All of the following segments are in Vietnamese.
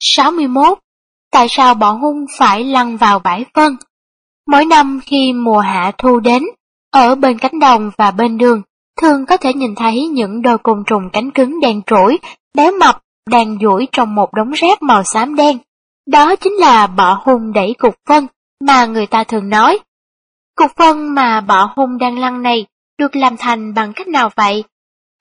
61. Tại sao bọ hung phải lăn vào bãi phân? Mỗi năm khi mùa hạ thu đến, ở bên cánh đồng và bên đường, thường có thể nhìn thấy những đôi côn trùng cánh cứng đen trỗi, béo mập, đang duỗi trong một đống rác màu xám đen. Đó chính là bọ hung đẩy cục phân mà người ta thường nói. Cục phân mà bọ hung đang lăn này được làm thành bằng cách nào vậy?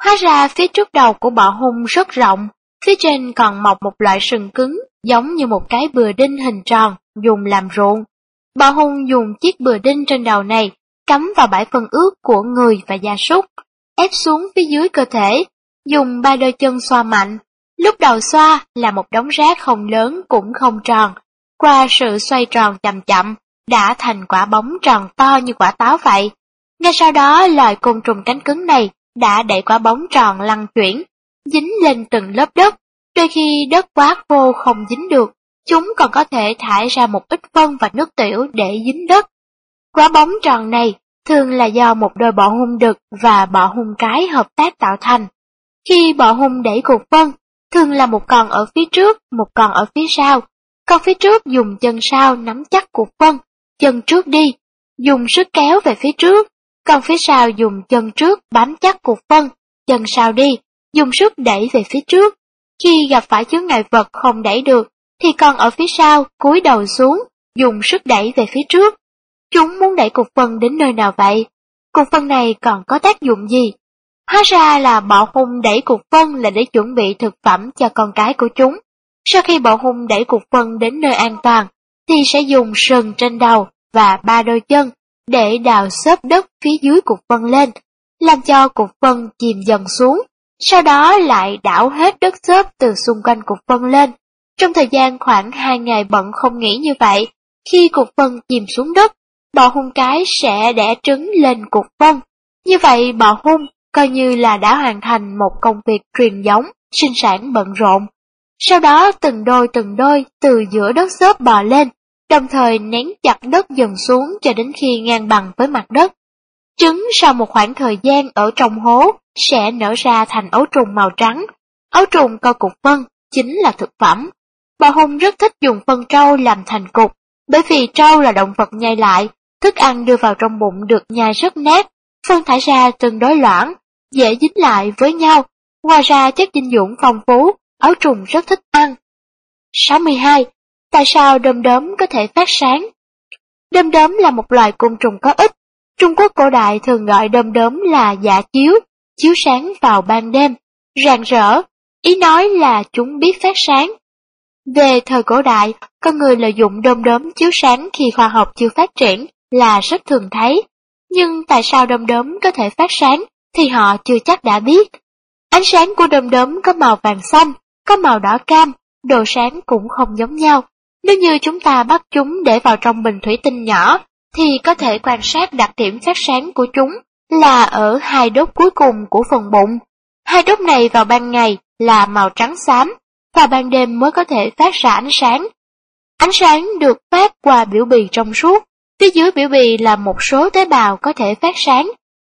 Hóa ra phía trước đầu của bọ hung rất rộng, phía trên còn mọc một loại sừng cứng giống như một cái bừa đinh hình tròn dùng làm ruộng. bà hung dùng chiếc bừa đinh trên đầu này cắm vào bãi phân ướt của người và gia súc, ép xuống phía dưới cơ thể, dùng ba đôi chân xoa mạnh. Lúc đầu xoa là một đống rác không lớn cũng không tròn, qua sự xoay tròn chậm chậm, đã thành quả bóng tròn to như quả táo vậy. Ngay sau đó loài côn trùng cánh cứng này đã đẩy quả bóng tròn lăn chuyển, dính lên từng lớp đất, đôi khi đất quá khô không dính được, chúng còn có thể thải ra một ít phân và nước tiểu để dính đất. Quả bóng tròn này thường là do một đôi bọ hung đực và bọ hung cái hợp tác tạo thành. Khi bọ hung đẩy cục phân, thường là một con ở phía trước, một con ở phía sau. Con phía trước dùng chân sau nắm chắc cục phân, chân trước đi, dùng sức kéo về phía trước, con phía sau dùng chân trước bám chắc cục phân, chân sau đi, dùng sức đẩy về phía trước. Khi gặp phải chướng ngại vật không đẩy được, thì còn ở phía sau cúi đầu xuống, dùng sức đẩy về phía trước. Chúng muốn đẩy cục phân đến nơi nào vậy? Cục phân này còn có tác dụng gì? Hóa ra là bọ hung đẩy cục phân là để chuẩn bị thực phẩm cho con cái của chúng. Sau khi bọ hung đẩy cục phân đến nơi an toàn, thì sẽ dùng sừng trên đầu và ba đôi chân để đào xốp đất phía dưới cục phân lên, làm cho cục phân chìm dần xuống, sau đó lại đảo hết đất xốp từ xung quanh cục phân lên. Trong thời gian khoảng hai ngày bận không nghỉ như vậy, khi cục phân chìm xuống đất, bọ hung cái sẽ đẻ trứng lên cục phân. Như vậy bọ hung coi như là đã hoàn thành một công việc truyền giống, sinh sản bận rộn. Sau đó từng đôi từng đôi từ giữa đất xốp bò lên, đồng thời nén chặt đất dần xuống cho đến khi ngang bằng với mặt đất. Trứng sau một khoảng thời gian ở trong hố sẽ nở ra thành ấu trùng màu trắng. Ấu trùng co cục phân chính là thực phẩm. Bà Hùng rất thích dùng phân trâu làm thành cục, bởi vì trâu là động vật nhai lại, thức ăn đưa vào trong bụng được nhai rất nát, phân thải ra tương đối loãng, dễ dính lại với nhau. Ngoài ra chất dinh dưỡng phong phú, ấu trùng rất thích ăn. 62. Tại sao đom đóm có thể phát sáng? Đom đóm là một loài côn trùng có ích. Trung Quốc cổ đại thường gọi đom đóm là dạ chiếu, chiếu sáng vào ban đêm, rạng rỡ, ý nói là chúng biết phát sáng. Về thời cổ đại, con người lợi dụng đom đóm chiếu sáng khi khoa học chưa phát triển là rất thường thấy. Nhưng tại sao đom đóm có thể phát sáng thì họ chưa chắc đã biết. Ánh sáng của đom đóm có màu vàng xanh, có màu đỏ cam, độ sáng cũng không giống nhau. Nếu như chúng ta bắt chúng để vào trong bình thủy tinh nhỏ, thì có thể quan sát đặc điểm phát sáng của chúng là ở hai đốt cuối cùng của phần bụng. Hai đốt này vào ban ngày là màu trắng xám, và ban đêm mới có thể phát ra ánh sáng. Ánh sáng được phát qua biểu bì trong suốt, phía dưới biểu bì là một số tế bào có thể phát sáng,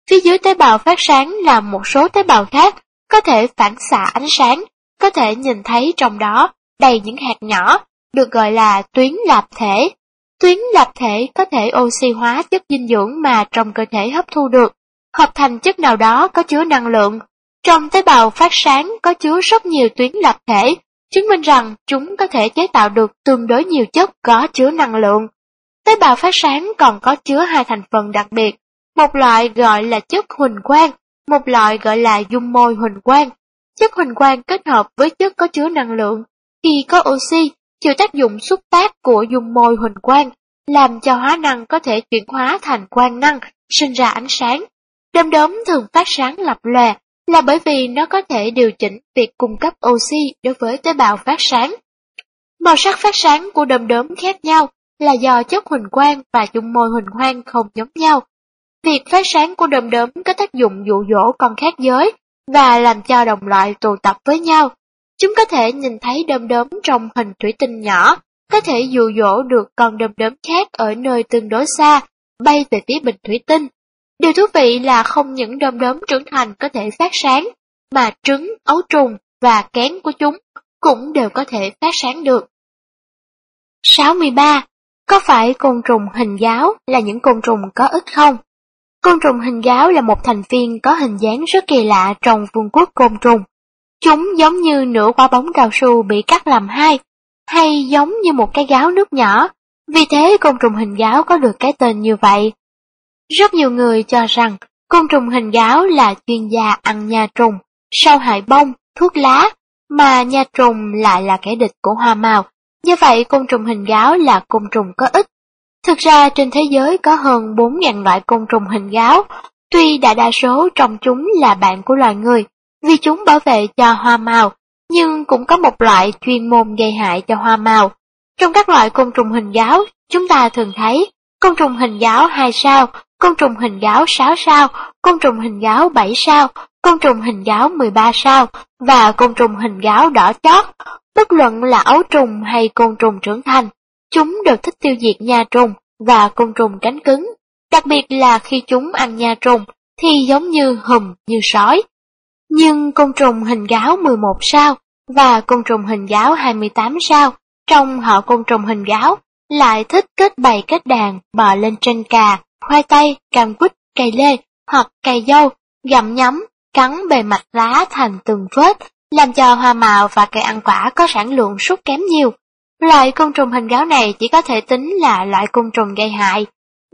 phía dưới tế bào phát sáng là một số tế bào khác có thể phản xạ ánh sáng, có thể nhìn thấy trong đó đầy những hạt nhỏ được gọi là tuyến lạp thể. Tuyến lạp thể có thể oxy hóa chất dinh dưỡng mà trong cơ thể hấp thu được, hợp thành chất nào đó có chứa năng lượng. Trong tế bào phát sáng có chứa rất nhiều tuyến lạp thể, chứng minh rằng chúng có thể chế tạo được tương đối nhiều chất có chứa năng lượng. Tế bào phát sáng còn có chứa hai thành phần đặc biệt, một loại gọi là chất huỳnh quang, một loại gọi là dung môi huỳnh quang. Chất huỳnh quang kết hợp với chất có chứa năng lượng, khi có oxy chịu tác dụng xúc tác của dung môi huỳnh quang, làm cho hóa năng có thể chuyển hóa thành quang năng, sinh ra ánh sáng. Đom đóm thường phát sáng lập lòe là bởi vì nó có thể điều chỉnh việc cung cấp oxy đối với tế bào phát sáng. Màu sắc phát sáng của đom đóm khác nhau là do chất huỳnh quang và dung môi huỳnh quang không giống nhau. Việc phát sáng của đom đóm có tác dụng dụ dỗ con khác giới và làm cho đồng loại tụ tập với nhau. Chúng có thể nhìn thấy đom đóm trong hình thủy tinh nhỏ, có thể dụ dỗ được con đom đóm khác ở nơi tương đối xa, bay về phía bình thủy tinh. Điều thú vị là không những đom đóm trưởng thành có thể phát sáng, mà trứng, ấu trùng và kén của chúng cũng đều có thể phát sáng được. 63. Có phải côn trùng hình giáo là những côn trùng có ích không? Côn trùng hình giáo là một thành viên có hình dáng rất kỳ lạ trong vương quốc côn trùng. Chúng giống như nửa quả bóng cao su bị cắt làm hai, hay giống như một cái gáo nước nhỏ, vì thế côn trùng hình gáo có được cái tên như vậy. Rất nhiều người cho rằng côn trùng hình gáo là chuyên gia ăn nha trùng, sâu hại bông, thuốc lá, mà nha trùng lại là kẻ địch của hoa màu. Do vậy côn trùng hình gáo là côn trùng có ích. Thực ra trên thế giới có hơn 4.000 loại côn trùng hình gáo, tuy đại đa số trong chúng là bạn của loài người, vì chúng bảo vệ cho hoa màu, nhưng cũng có một loại chuyên môn gây hại cho hoa màu. Trong các loại côn trùng hình gáo, chúng ta thường thấy côn trùng hình gáo 2 sao, côn trùng hình gáo 6 sao, côn trùng hình gáo 7 sao, côn trùng hình gáo 13 sao và côn trùng hình gáo đỏ chót. Bất luận là ấu trùng hay côn trùng trưởng thành, chúng đều thích tiêu diệt nha trùng và côn trùng cánh cứng. Đặc biệt là khi chúng ăn nha trùng thì giống như hùm như sói. Nhưng côn trùng hình gáo 11 sao và côn trùng hình gáo 28 sao trong họ côn trùng hình gáo lại thích kết bầy kết đàn bò lên trên cà, khoai tây, cam quýt, cây lê hoặc cây dâu, gặm nhấm, cắn bề mặt lá thành từng vết, làm cho hoa màu và cây ăn quả có sản lượng sút kém nhiều. Loại côn trùng hình gáo này chỉ có thể tính là loại côn trùng gây hại.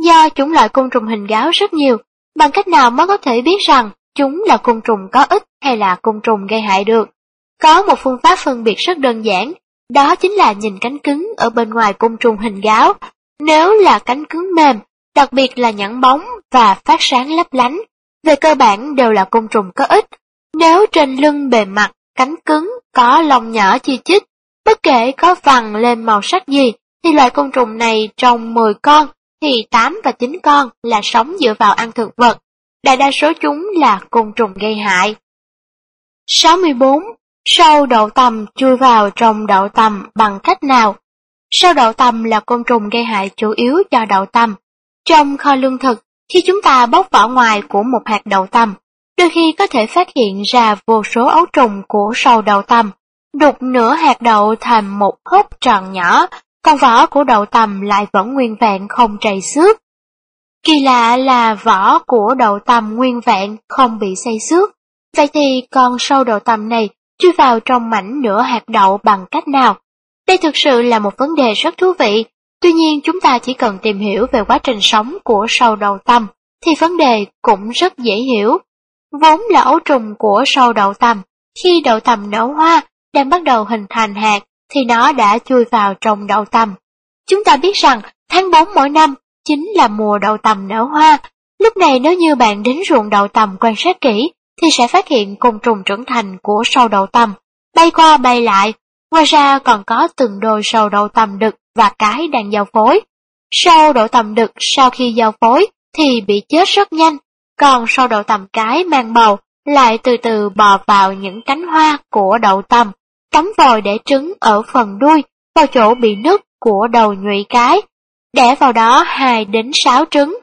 Do chúng loại côn trùng hình gáo rất nhiều, bằng cách nào mới có thể biết rằng chúng là côn trùng có ích hay là côn trùng gây hại được? Có một phương pháp phân biệt rất đơn giản, đó chính là nhìn cánh cứng ở bên ngoài côn trùng hình gáo. Nếu là cánh cứng mềm, đặc biệt là nhẵn bóng và phát sáng lấp lánh, về cơ bản đều là côn trùng có ích. Nếu trên lưng bề mặt, cánh cứng có lông nhỏ chi chít, bất kể có vằn lên màu sắc gì, thì loại côn trùng này trong 10 con thì 8 và 9 con là sống dựa vào ăn thực vật. Đại đa số chúng là côn trùng gây hại. 64. Sâu đậu tầm chui vào trong đậu tầm bằng cách nào? Sâu đậu tầm là côn trùng gây hại chủ yếu cho đậu tầm. Trong kho lương thực, khi chúng ta bóc vỏ ngoài của một hạt đậu tầm, đôi khi có thể phát hiện ra vô số ấu trùng của sâu đậu tầm, đục nửa hạt đậu thành một hốc tròn nhỏ, còn vỏ của đậu tầm lại vẫn nguyên vẹn không trầy xước. Kỳ lạ là vỏ của đậu tầm nguyên vẹn không bị xây xước. Vậy thì con sâu đậu tầm này chui vào trong mảnh nửa hạt đậu bằng cách nào? Đây thực sự là một vấn đề rất thú vị. Tuy nhiên chúng ta chỉ cần tìm hiểu về quá trình sống của sâu đậu tầm, thì vấn đề cũng rất dễ hiểu. Vốn là ấu trùng của sâu đậu tầm, khi đậu tầm nở hoa, đang bắt đầu hình thành hạt, thì nó đã chui vào trong đậu tầm. Chúng ta biết rằng tháng 4 mỗi năm chính là mùa đậu tầm nở hoa. Lúc này nếu như bạn đến ruộng đậu tầm quan sát kỹ, thì sẽ phát hiện côn trùng trưởng thành của sâu đậu tầm, bay qua bay lại. Ngoài ra còn có từng đôi sâu đậu tầm đực và cái đang giao phối. Sâu đậu tầm đực sau khi giao phối thì bị chết rất nhanh, còn sâu đậu tầm cái mang bầu lại từ từ bò vào những cánh hoa của đậu tầm, cắm vòi để trứng ở phần đuôi, vào chỗ bị nứt của đầu nhụy cái, đẻ vào đó 2 đến 6 trứng.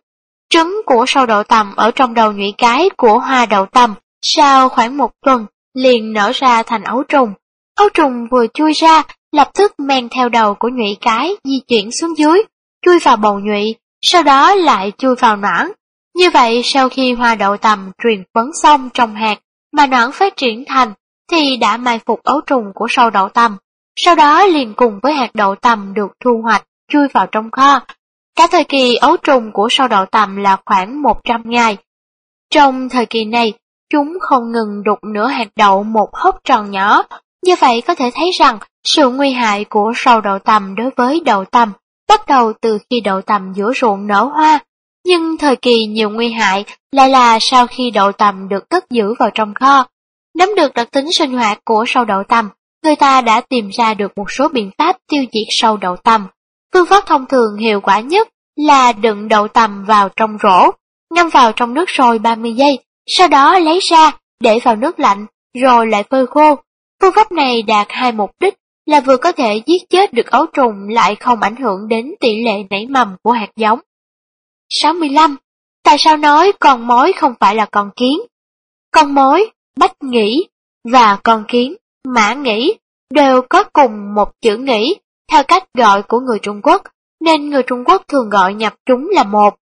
Trứng của sâu đậu tầm ở trong đầu nhụy cái của hoa đậu tầm, sau khoảng một tuần, liền nở ra thành ấu trùng. Ấu trùng vừa chui ra, lập tức men theo đầu của nhụy cái di chuyển xuống dưới, chui vào bầu nhụy, sau đó lại chui vào noãn. Như vậy sau khi hoa đậu tầm truyền phấn xong trong hạt mà noãn phát triển thành, thì đã mai phục ấu trùng của sâu đậu tầm. Sau đó liền cùng với hạt đậu tầm được thu hoạch, chui vào trong kho. Cả thời kỳ ấu trùng của sâu đậu tầm là khoảng 100 ngày. Trong thời kỳ này, chúng không ngừng đục nửa hạt đậu một hốc tròn nhỏ. Như vậy có thể thấy rằng sự nguy hại của sâu đậu tầm đối với đậu tầm bắt đầu từ khi đậu tầm giữa ruộng nở hoa. Nhưng thời kỳ nhiều nguy hại lại là sau khi đậu tầm được cất giữ vào trong kho. Nắm được đặc tính sinh hoạt của sâu đậu tầm, người ta đã tìm ra được một số biện pháp tiêu diệt sâu đậu tầm. Phương pháp thông thường hiệu quả nhất là đựng đậu tầm vào trong rổ, ngâm vào trong nước sôi 30 giây, sau đó lấy ra, để vào nước lạnh, rồi lại phơi khô. Phương pháp này đạt hai mục đích là vừa có thể giết chết được ấu trùng lại không ảnh hưởng đến tỷ lệ nảy mầm của hạt giống. 65. Tại sao nói con mối không phải là con kiến? Con mối, bách nghĩ, và con kiến, mã nghĩ đều có cùng một chữ nghĩ, theo cách gọi của người Trung Quốc, nên người Trung Quốc thường gọi nhập chúng là một.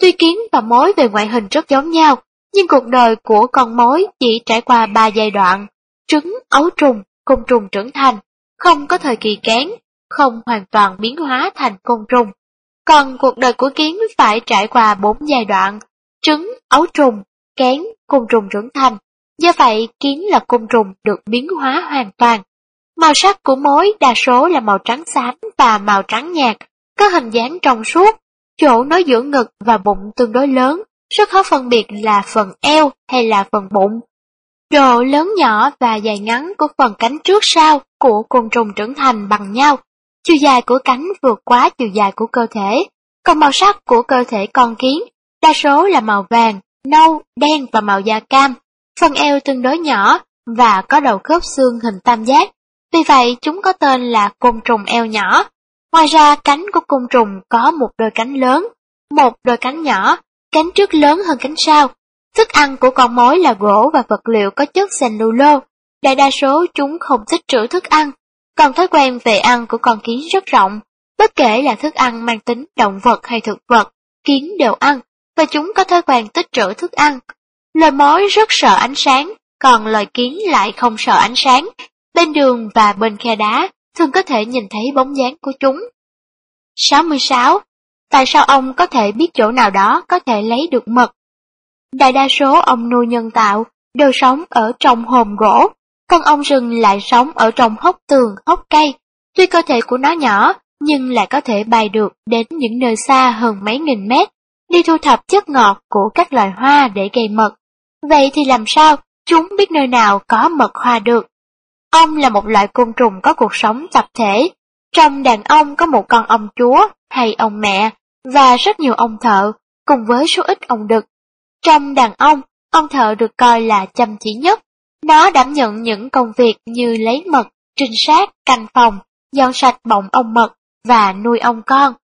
Tuy kiến và mối về ngoại hình rất giống nhau, nhưng cuộc đời của con mối chỉ trải qua ba giai đoạn, trứng, ấu trùng, côn trùng trưởng thành, không có thời kỳ kén, không hoàn toàn biến hóa thành côn trùng. Còn cuộc đời của kiến phải trải qua bốn giai đoạn, trứng, ấu trùng, kén, côn trùng trưởng thành. Do vậy, kiến là côn trùng được biến hóa hoàn toàn. Màu sắc của mối đa số là màu trắng xám và màu trắng nhạt, có hình dáng trong suốt, chỗ nối giữa ngực và bụng tương đối lớn, rất khó phân biệt là phần eo hay là phần bụng. Độ lớn nhỏ và dài ngắn của phần cánh trước sau của côn trùng trưởng thành bằng nhau, chiều dài của cánh vượt quá chiều dài của cơ thể, còn màu sắc của cơ thể con kiến đa số là màu vàng, nâu, đen và màu da cam. Phần eo tương đối nhỏ và có đầu khớp xương hình tam giác, vì vậy chúng có tên là côn trùng eo nhỏ. Ngoài ra cánh của côn trùng có một đôi cánh lớn, một đôi cánh nhỏ, cánh trước lớn hơn cánh sau. Thức ăn của con mối là gỗ và vật liệu có chất cellulose. Đại đa số chúng không tích trữ thức ăn, còn thói quen về ăn của con kiến rất rộng. Bất kể là thức ăn mang tính động vật hay thực vật, kiến đều ăn, và chúng có thói quen tích trữ thức ăn. Loài mối rất sợ ánh sáng, còn loài kiến lại không sợ ánh sáng. Bên đường và bên khe đá thường có thể nhìn thấy bóng dáng của chúng. 66. Tại sao ông có thể biết chỗ nào đó có thể lấy được mật? Đại đa số ông nuôi nhân tạo đều sống ở trong hòm gỗ, còn ông rừng lại sống ở trong hốc tường, hốc cây. Tuy cơ thể của nó nhỏ, nhưng lại có thể bay được đến những nơi xa hơn mấy nghìn mét, đi thu thập chất ngọt của các loài hoa để gây mật. Vậy thì làm sao chúng biết nơi nào có mật hoa được? Ong là một loại côn trùng có cuộc sống tập thể. Trong đàn ong có một con ong chúa hay ong mẹ và rất nhiều ong thợ, cùng với số ít ong đực. Trong đàn ong, ong thợ được coi là chăm chỉ nhất. Nó đảm nhận những công việc như lấy mật, trinh sát, canh phòng, dọn sạch bọng ong mật và nuôi ong con.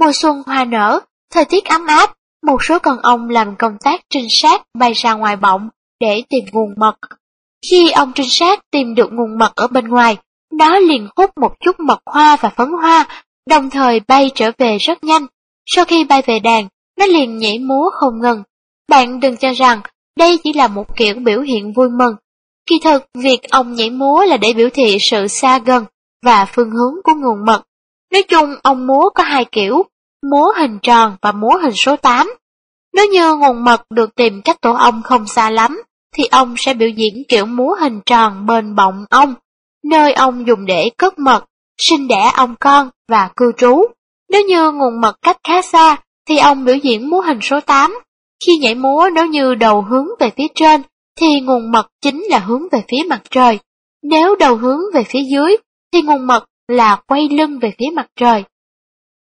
Mùa xuân hoa nở, thời tiết ấm áp, một số con ong làm công tác trinh sát bay ra ngoài bọng để tìm nguồn mật. Khi ông trinh sát tìm được nguồn mật ở bên ngoài, nó liền hút một chút mật hoa và phấn hoa, đồng thời bay trở về rất nhanh. Sau khi bay về đàn, nó liền nhảy múa không ngừng. Bạn đừng cho rằng đây chỉ là một kiểu biểu hiện vui mừng. Kỳ thực, việc ông nhảy múa là để biểu thị sự xa gần và phương hướng của nguồn mật. Nói chung, ông múa có hai kiểu, múa hình tròn và múa hình số 8. Nếu như nguồn mật được tìm cách tổ ong không xa lắm, thì ông sẽ biểu diễn kiểu múa hình tròn bên bọng ông, nơi ông dùng để cất mật, sinh đẻ ông con và cư trú. Nếu như nguồn mật cách khá xa, thì ông biểu diễn múa hình số 8. Khi nhảy múa nếu như đầu hướng về phía trên, thì nguồn mật chính là hướng về phía mặt trời. Nếu đầu hướng về phía dưới, thì nguồn mật là quay lưng về phía mặt trời.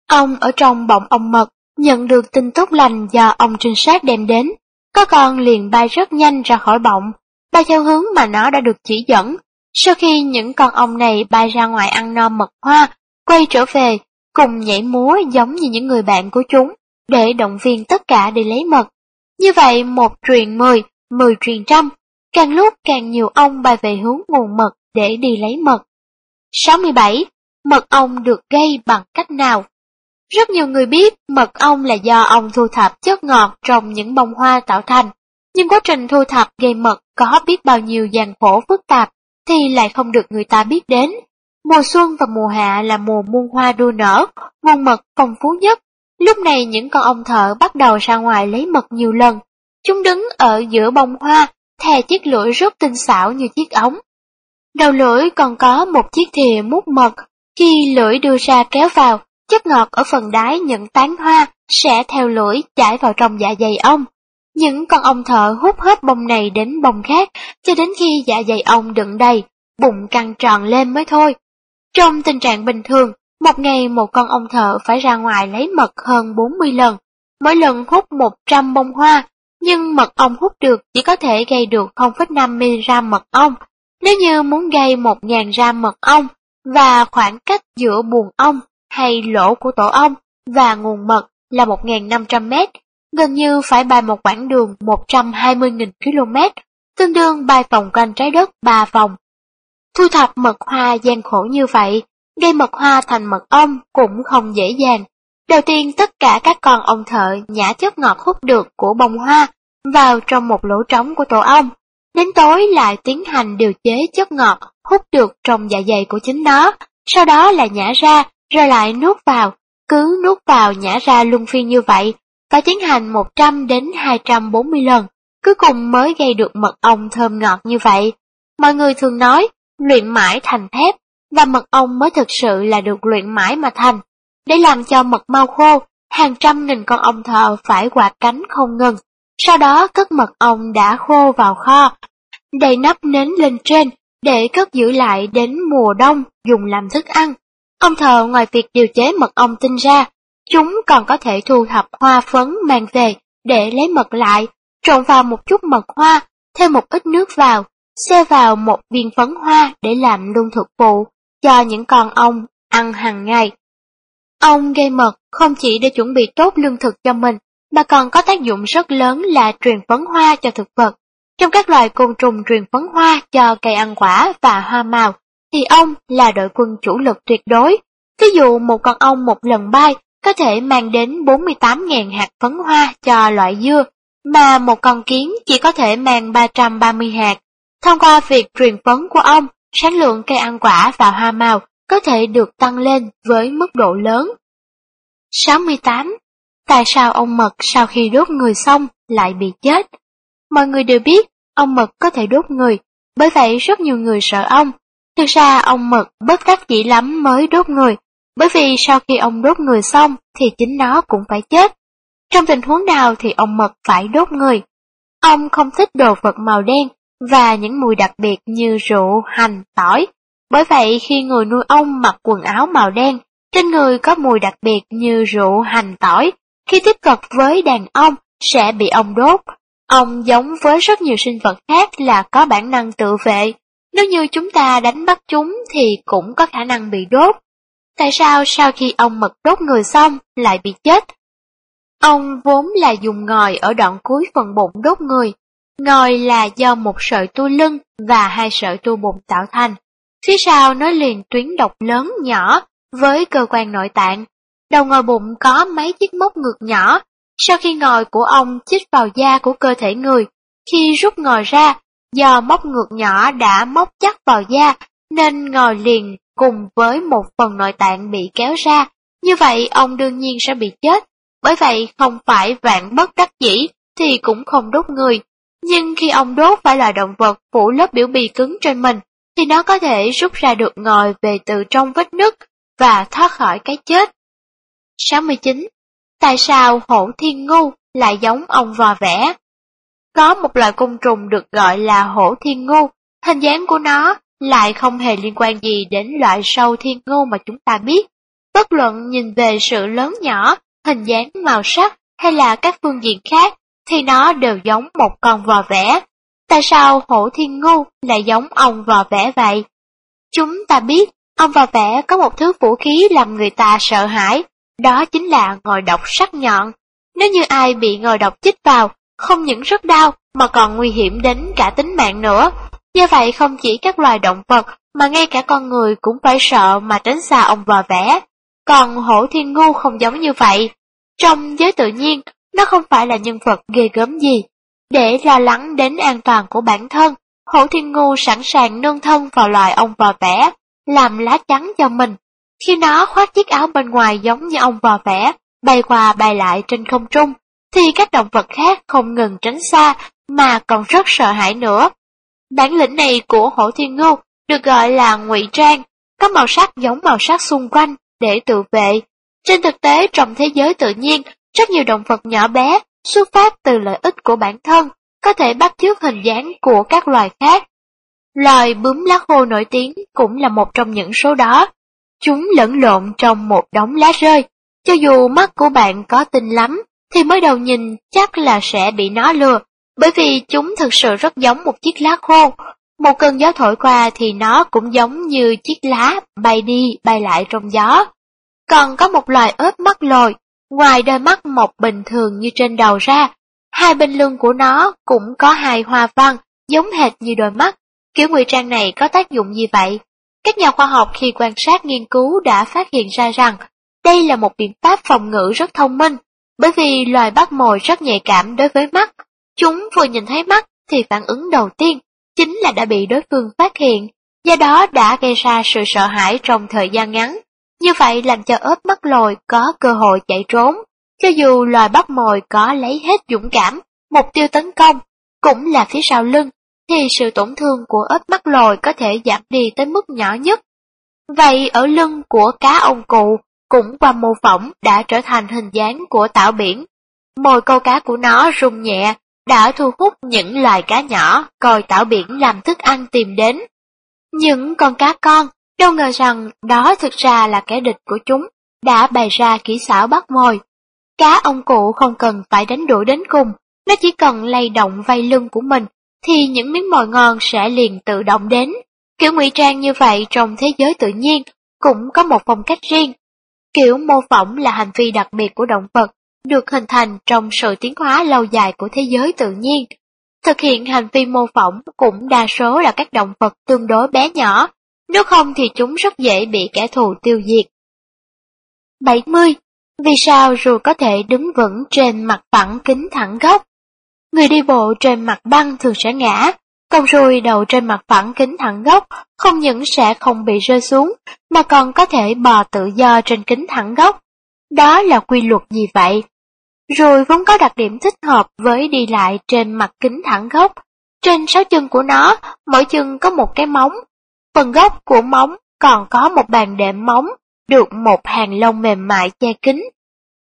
Ông ở trong bọng ông mật, nhận được tin tốt lành do ông trinh sát đem đến. Có con liền bay rất nhanh ra khỏi bọng, bay theo hướng mà nó đã được chỉ dẫn. Sau khi những con ong này bay ra ngoài ăn no mật hoa, quay trở về, cùng nhảy múa giống như những người bạn của chúng, để động viên tất cả đi lấy mật. Như vậy một truyền mười, mười truyền trăm, càng lúc càng nhiều ong bay về hướng nguồn mật để đi lấy mật. 67. Mật ong được gây bằng cách nào? Rất nhiều người biết mật ong là do ong thu thập chất ngọt trong những bông hoa tạo thành, nhưng quá trình thu thập gây mật có biết bao nhiêu gian khổ phức tạp thì lại không được người ta biết đến. Mùa xuân và mùa hạ là mùa muôn hoa đua nở, nguồn mật phong phú nhất. Lúc này những con ong thợ bắt đầu ra ngoài lấy mật nhiều lần. Chúng đứng ở giữa bông hoa, thè chiếc lưỡi rất tinh xảo như chiếc ống. Đầu lưỡi còn có một chiếc thìa mút mật, khi lưỡi đưa ra kéo vào, chất ngọt ở phần đáy những tán hoa sẽ theo lưỡi chảy vào trong dạ dày ong. Những con ong thợ hút hết bông này đến bông khác, cho đến khi dạ dày ong đựng đầy, bụng căng tròn lên mới thôi. Trong tình trạng bình thường, một ngày một con ong thợ phải ra ngoài lấy mật hơn 40 lần, mỗi lần hút 100 bông hoa, nhưng mật ong hút được chỉ có thể gây được 0,5mg mật ong. Nếu như muốn gây 1.000 gram mật ong và khoảng cách giữa buồng ong hay lỗ của tổ ong và nguồn mật là 1.500 mét, gần như phải bay một quãng đường 120.000 km, tương đương bay vòng quanh trái đất 3 vòng. Thu thập mật hoa gian khổ như vậy, gây mật hoa thành mật ong cũng không dễ dàng. Đầu tiên tất cả các con ong thợ nhả chất ngọt hút được của bông hoa vào trong một lỗ trống của tổ ong. Đến tối lại tiến hành điều chế chất ngọt hút được trong dạ dày của chính nó, sau đó là nhả ra, rồi lại nuốt vào. Cứ nuốt vào nhả ra luân phiên như vậy, và tiến hành 100 đến 240 lần, cuối cùng mới gây được mật ong thơm ngọt như vậy. Mọi người thường nói, luyện mãi thành thép, và mật ong mới thực sự là được luyện mãi mà thành. Để làm cho mật mau khô, hàng trăm nghìn con ong thợ phải quạt cánh không ngừng. Sau đó cất mật ong đã khô vào kho, đầy nắp nến lên trên để cất giữ lại đến mùa đông dùng làm thức ăn. Ông thợ ngoài việc điều chế mật ong tinh ra, chúng còn có thể thu thập hoa phấn mang về để lấy mật lại, trộn vào một chút mật hoa, thêm một ít nước vào, xe vào một viên phấn hoa để làm lương thực phụ cho những con ong ăn hàng ngày. Ong gây mật không chỉ để chuẩn bị tốt lương thực cho mình, mà còn có tác dụng rất lớn là truyền phấn hoa cho thực vật. Trong các loài côn trùng truyền phấn hoa cho cây ăn quả và hoa màu, thì ong là đội quân chủ lực tuyệt đối. Ví dụ một con ong một lần bay có thể mang đến 48.000 hạt phấn hoa cho loại dưa, mà một con kiến chỉ có thể mang 330 hạt. Thông qua việc truyền phấn của ong, sản lượng cây ăn quả và hoa màu có thể được tăng lên với mức độ lớn. 68. Tại sao ong mật sau khi đốt người xong lại bị chết? Mọi người đều biết ong mật có thể đốt người, bởi vậy rất nhiều người sợ ong. Thực ra ông mật bất đắc dĩ lắm mới đốt người, bởi vì sau khi ông đốt người xong thì chính nó cũng phải chết. Trong tình huống nào thì ông mật phải đốt người? Ông không thích đồ vật màu đen và những mùi đặc biệt như rượu, hành, tỏi. Bởi vậy khi người nuôi ong mặc quần áo màu đen, trên người có mùi đặc biệt như rượu, hành, tỏi, khi tiếp cận với đàn ong sẽ bị ong đốt. Ong giống với rất nhiều sinh vật khác là có bản năng tự vệ. Nếu như chúng ta đánh bắt chúng thì cũng có khả năng bị đốt. Tại sao sau khi ông mật đốt người xong lại bị chết? Ông vốn là dùng ngòi ở đoạn cuối phần bụng đốt người, Ngòi là do một sợi tua lưng và hai sợi tua bụng tạo thành. Phía sau nó liền tuyến độc lớn nhỏ với cơ quan nội tạng. Đầu ngòi bụng có mấy chiếc móc ngược nhỏ. Sau khi ngòi của ông chích vào da của cơ thể người, khi rút ngòi ra, do móc ngược nhỏ đã móc chắc vào da, nên ngồi liền cùng với một phần nội tạng bị kéo ra. Như vậy ông đương nhiên sẽ bị chết. Bởi vậy không phải vạn bất đắc dĩ thì cũng không đốt người, nhưng khi ông đốt phải là động vật phủ lớp biểu bì cứng trên mình, thì nó có thể rút ra được ngòi về từ trong vết nứt và thoát khỏi cái chết. 69. Tại sao hổ thiên ngu lại giống ông vò vẽ? Có một loài côn trùng được gọi là hổ thiên ngu, hình dáng của nó lại không hề liên quan gì đến loại sâu thiên ngu mà chúng ta biết. Bất luận nhìn về sự lớn nhỏ, hình dáng màu sắc hay là các phương diện khác, thì nó đều giống một con vò vẽ. Tại sao hổ thiên ngu lại giống ông vò vẽ vậy? Chúng ta biết, ông vò vẽ có một thứ vũ khí làm người ta sợ hãi, đó chính là ngòi độc sắc nhọn. Nếu như ai bị ngòi độc chích vào, không những rất đau mà còn nguy hiểm đến cả tính mạng nữa. Do vậy không chỉ các loài động vật mà ngay cả con người cũng phải sợ mà tránh xa ông vò vẽ. Còn hổ thiên ngu không giống như vậy. Trong giới tự nhiên, nó không phải là nhân vật ghê gớm gì. Để lo lắng đến an toàn của bản thân, hổ thiên ngu sẵn sàng nương thân vào loài ông vò vẽ, làm lá chắn cho mình. Khi nó khoác chiếc áo bên ngoài giống như ông vò vẽ, bay qua bay lại trên không trung, thì các động vật khác không ngừng tránh xa, mà còn rất sợ hãi nữa. Bản lĩnh này của hổ thiên ngu được gọi là ngụy trang, có màu sắc giống màu sắc xung quanh để tự vệ. Trên thực tế trong thế giới tự nhiên, rất nhiều động vật nhỏ bé xuất phát từ lợi ích của bản thân, có thể bắt chước hình dáng của các loài khác. Loài bướm lá khô nổi tiếng cũng là một trong những số đó. Chúng lẫn lộn trong một đống lá rơi. Cho dù mắt của bạn có tinh lắm, thì mới đầu nhìn chắc là sẽ bị nó lừa, bởi vì chúng thực sự rất giống một chiếc lá khô. Một cơn gió thổi qua thì nó cũng giống như chiếc lá bay đi bay lại trong gió. Còn có một loài ớt mắt lồi, Ngoài đôi mắt mọc bình thường như trên đầu ra, hai bên lưng của nó cũng có hai hoa văn giống hệt như đôi mắt. Kiểu ngụy trang này có tác dụng gì vậy? Các nhà khoa học khi quan sát nghiên cứu đã phát hiện ra rằng đây là một biện pháp phòng ngự rất thông minh, bởi vì loài bắt mồi rất nhạy cảm đối với mắt. Chúng vừa nhìn thấy mắt thì phản ứng đầu tiên chính là đã bị đối phương phát hiện, do đó đã gây ra sự sợ hãi trong thời gian ngắn. Như vậy làm cho ớt mắt lồi có cơ hội chạy trốn, cho dù loài bắt mồi có lấy hết dũng cảm, mục tiêu tấn công cũng là phía sau lưng, thì sự tổn thương của ớt mắt lồi có thể giảm đi tới mức nhỏ nhất. Vậy ở lưng của cá ông cụ cũng qua mô phỏng đã trở thành hình dáng của tảo biển. Mồi câu cá của nó rung nhẹ, đã thu hút những loài cá nhỏ coi tảo biển làm thức ăn tìm đến. Những con cá con đâu ngờ rằng đó thực ra là kẻ địch của chúng, đã bày ra kỹ xảo bắt mồi. Cá ông cụ không cần phải đánh đuổi đến cùng, nó chỉ cần lay động vây lưng của mình, thì những miếng mồi ngon sẽ liền tự động đến. Kiểu ngụy trang như vậy trong thế giới tự nhiên cũng có một phong cách riêng. Kiểu mô phỏng là hành vi đặc biệt của động vật, được hình thành trong sự tiến hóa lâu dài của thế giới tự nhiên. Thực hiện hành vi mô phỏng cũng đa số là các động vật tương đối bé nhỏ, nếu không thì chúng rất dễ bị kẻ thù tiêu diệt. 70. Vì sao rùa có thể đứng vững trên mặt phẳng kính thẳng góc? Người đi bộ trên mặt băng thường sẽ ngã, con ruồi đầu trên mặt phẳng kính thẳng góc không những sẽ không bị rơi xuống, mà còn có thể bò tự do trên kính thẳng góc. Đó là quy luật gì vậy? Ruồi vốn có đặc điểm thích hợp với đi lại trên mặt kính thẳng góc. Trên sáu chân của nó, mỗi chân có một cái móng. Phần gốc của móng còn có một bàn đệm móng, được một hàng lông mềm mại che kính.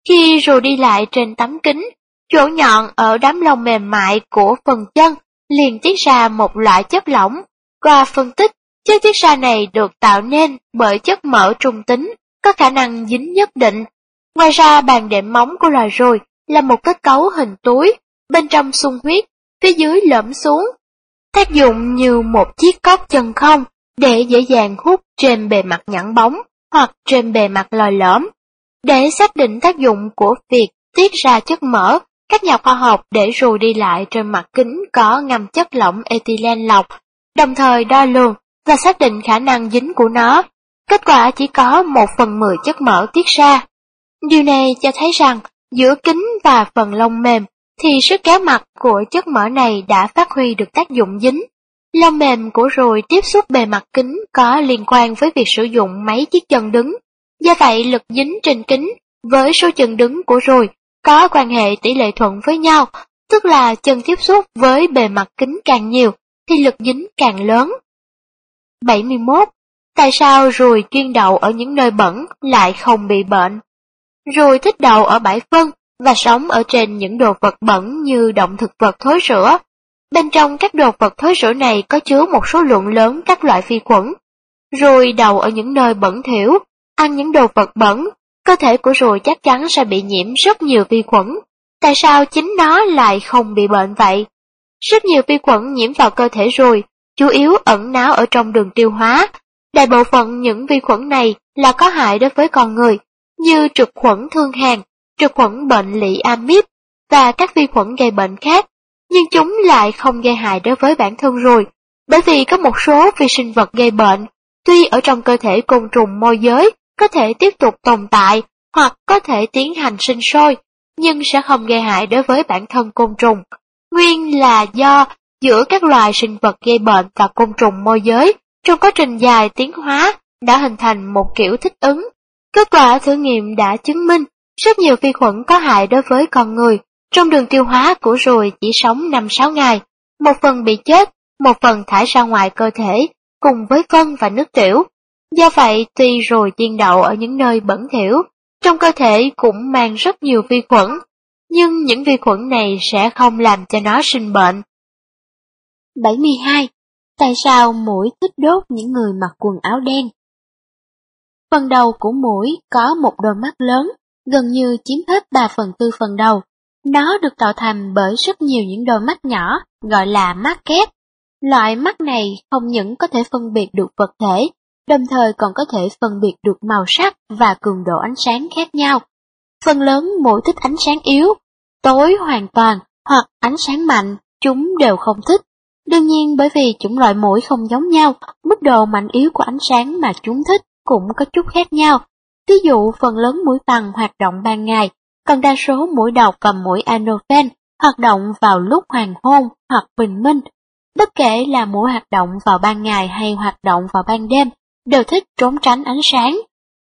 Khi ruồi đi lại trên tấm kính, chỗ nhọn ở đám lông mềm mại của phần chân liền tiết ra một loại chất lỏng. Qua phân tích, chất tiết ra này được tạo nên bởi chất mỡ trung tính, có khả năng dính nhất định. Ngoài ra bàn đệm móng của loài ruồi là một kết cấu hình túi, bên trong sung huyết, phía dưới lõm xuống. Tác dụng như một chiếc cốc chân không để dễ dàng hút trên bề mặt nhẵn bóng hoặc trên bề mặt lòi lõm. Để xác định tác dụng của việc tiết ra chất mỡ, các nhà khoa học để ruồi đi lại trên mặt kính có ngâm chất lỏng ethylene lọc, đồng thời đo lường và xác định khả năng dính của nó. Kết quả chỉ có một phần mười chất mỡ tiết ra. Điều này cho thấy rằng giữa kính và phần lông mềm thì sức kéo mặt của chất mỡ này đã phát huy được tác dụng dính. Lông mềm của ruồi tiếp xúc bề mặt kính có liên quan với việc sử dụng mấy chiếc chân đứng. Do vậy lực dính trên kính với số chân đứng của ruồi có quan hệ tỷ lệ thuận với nhau, tức là chân tiếp xúc với bề mặt kính càng nhiều thì lực dính càng lớn. 71. Tại sao ruồi chuyên đậu ở những nơi bẩn lại không bị bệnh? Ruồi thích đậu ở bãi phân và sống ở trên những đồ vật bẩn như động thực vật thối rữa. Bên trong các đồ vật thối rữa này có chứa một số lượng lớn các loại vi khuẩn. Ruồi đậu ở những nơi bẩn thỉu, ăn những đồ vật bẩn cơ thể của ruồi chắc chắn sẽ bị nhiễm rất nhiều vi khuẩn. Tại sao chính nó lại không bị bệnh vậy? Rất nhiều vi khuẩn nhiễm vào cơ thể ruồi, chủ yếu ẩn náu ở trong đường tiêu hóa. Đại bộ phận những vi khuẩn này là có hại đối với con người, như trực khuẩn thương hàn, trực khuẩn bệnh lị amip và các vi khuẩn gây bệnh khác, nhưng chúng lại không gây hại đối với bản thân ruồi, bởi vì có một số vi sinh vật gây bệnh, tuy ở trong cơ thể côn trùng môi giới có thể tiếp tục tồn tại hoặc có thể tiến hành sinh sôi, nhưng sẽ không gây hại đối với bản thân côn trùng. Nguyên là do giữa các loài sinh vật gây bệnh và côn trùng môi giới trong quá trình dài tiến hóa đã hình thành một kiểu thích ứng. Kết quả thử nghiệm đã chứng minh rất nhiều vi khuẩn có hại đối với con người. Trong đường tiêu hóa của ruồi chỉ sống 5-6 ngày, một phần bị chết, một phần thải ra ngoài cơ thể, cùng với phân và nước tiểu. Do vậy, tuy rồi chiên đậu ở những nơi bẩn thỉu, trong cơ thể cũng mang rất nhiều vi khuẩn, nhưng những vi khuẩn này sẽ không làm cho nó sinh bệnh. 72. Tại sao mũi thích đốt những người mặc quần áo đen? Phần đầu của mũi có một đôi mắt lớn, gần như chiếm hết 3 phần tư phần đầu. Nó được tạo thành bởi rất nhiều những đôi mắt nhỏ, gọi là mắt kép. Loại mắt này không những có thể phân biệt được vật thể đồng thời còn có thể phân biệt được màu sắc và cường độ ánh sáng khác nhau. Phần lớn mỗi thích ánh sáng yếu, tối hoàn toàn hoặc ánh sáng mạnh, chúng đều không thích. Đương nhiên bởi vì chủng loại mũi không giống nhau, mức độ mạnh yếu của ánh sáng mà chúng thích cũng có chút khác nhau. Ví dụ phần lớn mũi vằn hoạt động ban ngày, còn đa số mũi độc và mũi anophen hoạt động vào lúc hoàng hôn hoặc bình minh. Bất kể là mũi hoạt động vào ban ngày hay hoạt động vào ban đêm, đều thích trốn tránh ánh sáng.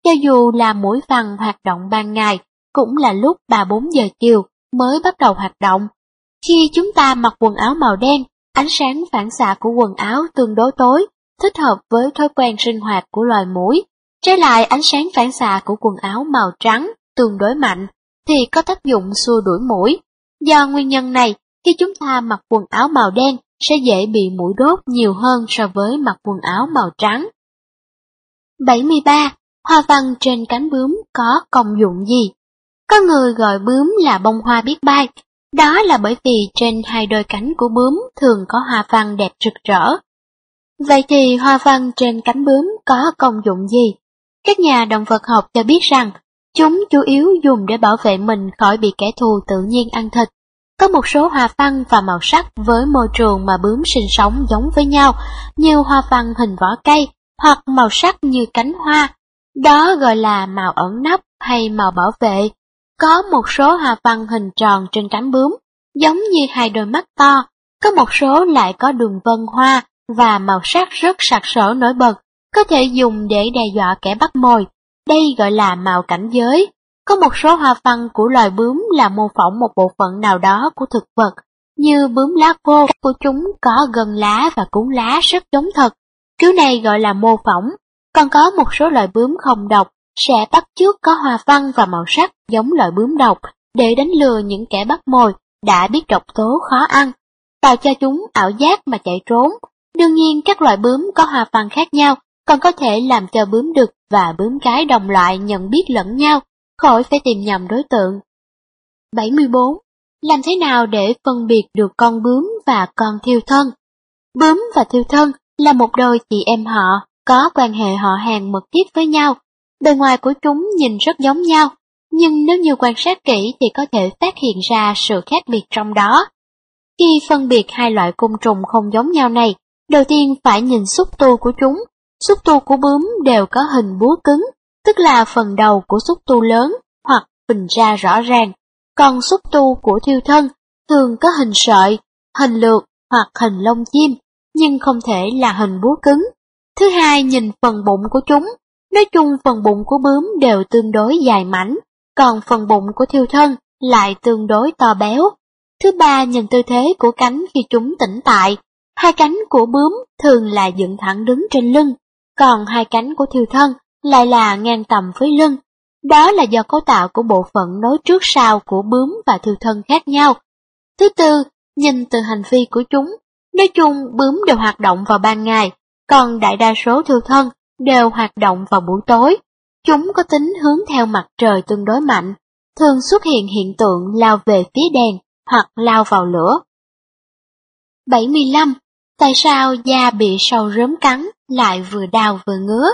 Cho dù là mũi vằn hoạt động ban ngày, cũng là lúc 3-4 giờ chiều mới bắt đầu hoạt động. Khi chúng ta mặc quần áo màu đen, ánh sáng phản xạ của quần áo tương đối tối, thích hợp với thói quen sinh hoạt của loài mũi. Trái lại ánh sáng phản xạ của quần áo màu trắng tương đối mạnh thì có tác dụng xua đuổi mũi. Do nguyên nhân này, khi chúng ta mặc quần áo màu đen sẽ dễ bị mũi đốt nhiều hơn so với mặc quần áo màu trắng. 73. Hoa văn trên cánh bướm có công dụng gì? Có người gọi bướm là bông hoa biết bay, đó là bởi vì trên hai đôi cánh của bướm thường có hoa văn đẹp rực rỡ. Vậy thì hoa văn trên cánh bướm có công dụng gì? Các nhà động vật học cho biết rằng, chúng chủ yếu dùng để bảo vệ mình khỏi bị kẻ thù tự nhiên ăn thịt. Có một số hoa văn và màu sắc với môi trường mà bướm sinh sống giống với nhau, như hoa văn hình vỏ cây hoặc màu sắc như cánh hoa. Đó gọi là màu ẩn nấp hay màu bảo vệ. Có một số hoa văn hình tròn trên cánh bướm, giống như hai đôi mắt to, có một số lại có đường vân hoa và màu sắc rất sặc sỡ nổi bật, có thể dùng để đe dọa kẻ bắt mồi. Đây gọi là màu cảnh giới. Có một số hoa văn của loài bướm là mô phỏng một bộ phận nào đó của thực vật, như bướm lá khô của chúng có gần lá và cuốn lá rất giống thật. Kiểu này gọi là mô phỏng. Còn có một số loài bướm không độc sẽ bắt chước có hoa văn và màu sắc giống loại bướm độc để đánh lừa những kẻ bắt mồi đã biết độc tố khó ăn, tạo cho chúng ảo giác mà chạy trốn. Đương nhiên các loại bướm có hoa văn khác nhau còn có thể làm cho bướm đực và bướm cái đồng loại nhận biết lẫn nhau, khỏi phải tìm nhầm đối tượng. 74. Làm thế nào để phân biệt được con bướm và con thiêu thân? Bướm và thiêu thân là một đôi chị em họ, có quan hệ họ hàng mật thiết với nhau, Bề ngoài của chúng nhìn rất giống nhau, nhưng nếu như quan sát kỹ thì có thể phát hiện ra sự khác biệt trong đó. Khi phân biệt hai loại côn trùng không giống nhau này, đầu tiên phải nhìn xúc tu của chúng. Xúc tu của bướm đều có hình búa cứng, tức là phần đầu của xúc tu lớn hoặc phình ra rõ ràng, còn xúc tu của thiêu thân thường có hình sợi, hình lược hoặc hình lông chim, nhưng không thể là hình búa cứng. Thứ hai nhìn phần bụng của chúng, Nói chung phần bụng của bướm đều tương đối dài mảnh, còn phần bụng của thiêu thân lại tương đối to béo. Thứ ba nhìn tư thế của cánh khi chúng tỉnh tại, hai cánh của bướm thường là dựng thẳng đứng trên lưng, còn hai cánh của thiêu thân lại là ngang tầm với lưng. Đó là do cấu tạo của bộ phận nối trước sau của bướm và thiêu thân khác nhau. Thứ tư, nhìn từ hành vi của chúng, nói chung bướm đều hoạt động vào ban ngày, còn đại đa số thiêu thân đều hoạt động vào buổi tối. Chúng có tính hướng theo mặt trời tương đối mạnh, thường xuất hiện hiện tượng lao về phía đèn hoặc lao vào lửa. 75. Tại sao da bị sâu rớm cắn lại vừa đau vừa ngứa?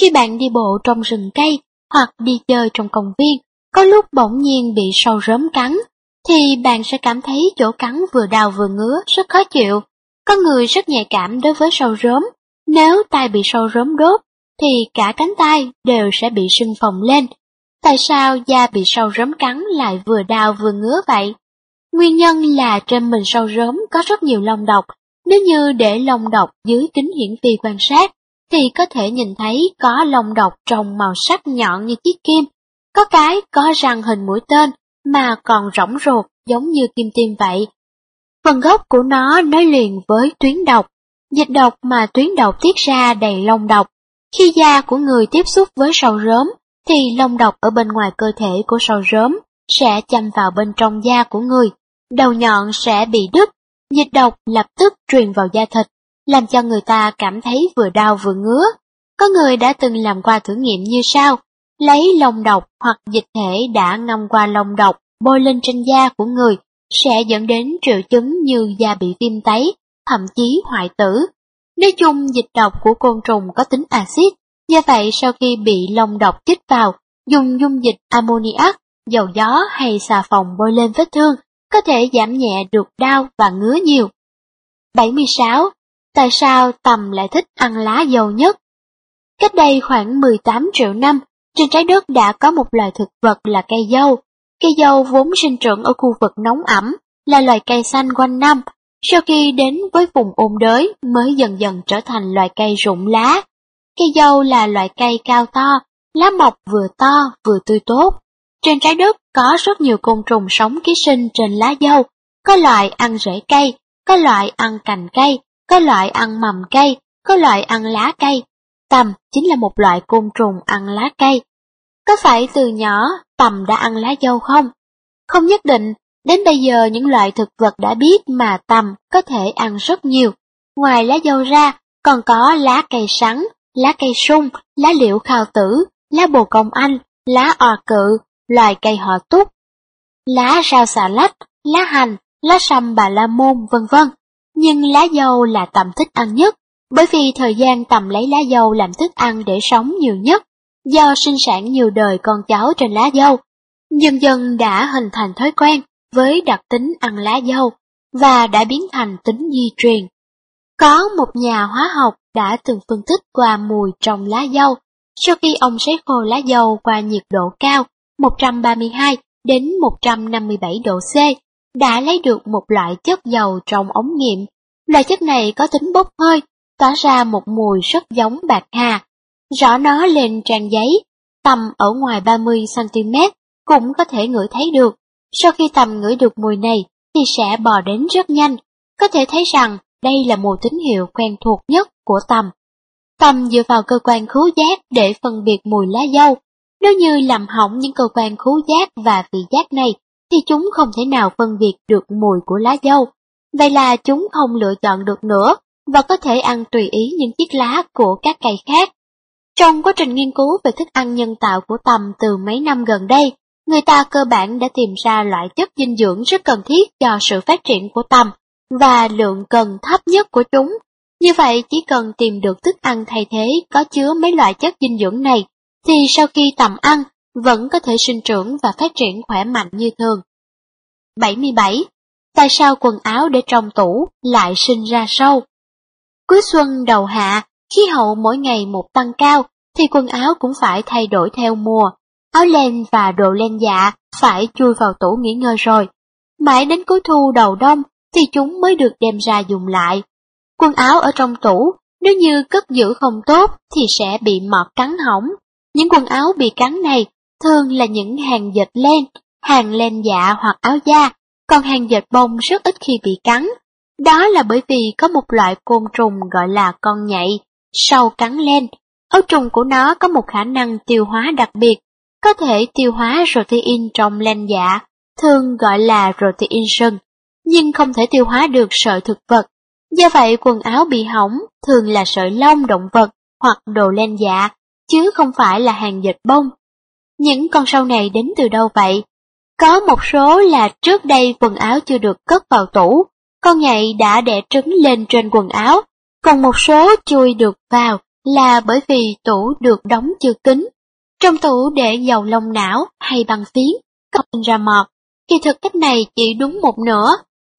Khi bạn đi bộ trong rừng cây hoặc đi chơi trong công viên, có lúc bỗng nhiên bị sâu rớm cắn, thì bạn sẽ cảm thấy chỗ cắn vừa đau vừa ngứa rất khó chịu. Có người rất nhạy cảm đối với sâu rớm, nếu tay bị sâu rớm đốt, thì cả cánh tay đều sẽ bị sưng phồng lên. Tại sao da bị sâu rớm cắn lại vừa đau vừa ngứa vậy? Nguyên nhân là trên mình sâu rớm có rất nhiều lông độc. Nếu như để lông độc dưới kính hiển vi quan sát, thì có thể nhìn thấy có lông độc trong màu sắc nhọn như chiếc kim. Có cái có răng hình mũi tên, mà còn rỗng ruột giống như kim tiêm vậy. Phần gốc của nó nối liền với tuyến độc, Dịch độc mà tuyến độc tiết ra đầy lông độc. Khi da của người tiếp xúc với sầu rớm, thì lông độc ở bên ngoài cơ thể của sầu rớm sẽ châm vào bên trong da của người. Đầu nhọn sẽ bị đứt, dịch độc lập tức truyền vào da thịt, làm cho người ta cảm thấy vừa đau vừa ngứa. Có người đã từng làm qua thử nghiệm như sau, lấy lông độc hoặc dịch thể đã ngâm qua lông độc bôi lên trên da của người sẽ dẫn đến triệu chứng như da bị viêm tấy, thậm chí hoại tử. Nói chung dịch độc của côn trùng có tính axit, do vậy sau khi bị lông độc chích vào, dùng dung dịch ammoniac, dầu gió hay xà phòng bôi lên vết thương, có thể giảm nhẹ được đau và ngứa nhiều. 76. Tại sao tầm lại thích ăn lá dầu nhất? Cách đây khoảng 18 triệu năm, trên trái đất đã có một loài thực vật là cây dâu. Cây dâu vốn sinh trưởng ở khu vực nóng ẩm, là loài cây xanh quanh năm. Sau khi đến với vùng ôn đới mới dần dần trở thành loài cây rụng lá. Cây dâu là loại cây cao to, lá mọc vừa to vừa tươi tốt. Trên trái đất có rất nhiều côn trùng sống ký sinh trên lá dâu, có loại ăn rễ cây, có loại ăn cành cây, có loại ăn mầm cây, có loại ăn lá cây. Tầm chính là một loại côn trùng ăn lá cây. Có phải từ nhỏ tầm đã ăn lá dâu không? Không nhất định, đến bây giờ những loại thực vật đã biết mà tầm có thể ăn rất nhiều. Ngoài lá dâu ra, còn có lá cây sắn, lá cây sung, lá liễu khao tử, lá bồ công anh, lá ò cự, loài cây họ túc, lá rau xà lách, lá hành, lá sâm bà la môn vân vân. Nhưng lá dâu là tầm thích ăn nhất, bởi vì thời gian tầm lấy lá dâu làm thức ăn để sống nhiều nhất, do sinh sản nhiều đời con cháu trên lá dâu. Dần dần đã hình thành thói quen với đặc tính ăn lá dâu và đã biến thành tính di truyền. Có một nhà hóa học đã từng phân tích qua mùi trong lá dâu. Sau khi ông sấy khô lá dâu qua nhiệt độ cao 132 đến 157 độ C, đã lấy được một loại chất dầu trong ống nghiệm. Loại chất này có tính bốc hơi, tỏa ra một mùi rất giống bạc hà. Rõ nó lên trang giấy, tầm ở ngoài 30cm cũng có thể ngửi thấy được. Sau khi tầm ngửi được mùi này thì sẽ bò đến rất nhanh. Có thể thấy rằng đây là một tín hiệu quen thuộc nhất của tầm. Tầm dựa vào cơ quan khứu giác để phân biệt mùi lá dâu. Nếu như làm hỏng những cơ quan khứu giác và vị giác này, thì chúng không thể nào phân biệt được mùi của lá dâu. Vậy là chúng không lựa chọn được nữa và có thể ăn tùy ý những chiếc lá của các cây khác. Trong quá trình nghiên cứu về thức ăn nhân tạo của tầm từ mấy năm gần đây, người ta cơ bản đã tìm ra loại chất dinh dưỡng rất cần thiết cho sự phát triển của tầm và lượng cần thấp nhất của chúng. Như vậy chỉ cần tìm được thức ăn thay thế có chứa mấy loại chất dinh dưỡng này, thì sau khi tầm ăn vẫn có thể sinh trưởng và phát triển khỏe mạnh như thường. 77. Tại sao quần áo để trong tủ lại sinh ra sâu? Cuối xuân đầu hạ, khí hậu mỗi ngày một tăng cao, thì quần áo cũng phải thay đổi theo mùa. Áo len và đồ len dạ phải chui vào tủ nghỉ ngơi rồi. Mãi đến cuối thu đầu đông thì chúng mới được đem ra dùng lại. Quần áo ở trong tủ, nếu như cất giữ không tốt thì sẽ bị mọt cắn hỏng. Những quần áo bị cắn này thường là những hàng dệt len, hàng len dạ hoặc áo da, còn hàng dệt bông rất ít khi bị cắn. Đó là bởi vì có một loại côn trùng gọi là con nhạy, sau cắn len. Ấu trùng của nó có một khả năng tiêu hóa đặc biệt, có thể tiêu hóa protein trong len dạ, thường gọi là protein sừng, nhưng không thể tiêu hóa được sợi thực vật. Do vậy quần áo bị hỏng thường là sợi lông động vật hoặc đồ len dạ, chứ không phải là hàng dệt bông. Những con sâu này đến từ đâu vậy? Có một số là trước đây quần áo chưa được cất vào tủ, con nhạy đã đẻ trứng lên trên quần áo, còn một số chui được vào là bởi vì tủ được đóng chưa kín. Trong tủ để dầu lông não hay bằng phiến, không ra mọt. Kỳ thực cách này chỉ đúng một nửa.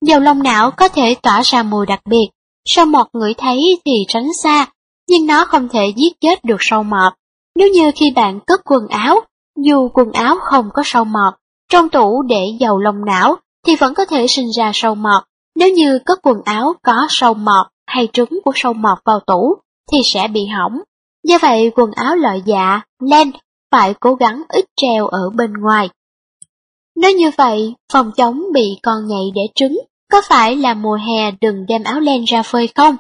Dầu lông não có thể tỏa ra mùi đặc biệt, sâu mọt ngửi thấy thì tránh xa, nhưng nó không thể giết chết được sâu mọt. Nếu như khi bạn cất quần áo, dù quần áo không có sâu mọt, trong tủ để dầu lông não thì vẫn có thể sinh ra sâu mọt. Nếu như cất quần áo có sâu mọt hay trứng của sâu mọt vào tủ thì sẽ bị hỏng. Do vậy quần áo loại dạ, len phải cố gắng ít treo ở bên ngoài. Nếu như vậy, phòng chống bị con nhạy để trứng, có phải là mùa hè đừng đem áo len ra phơi không?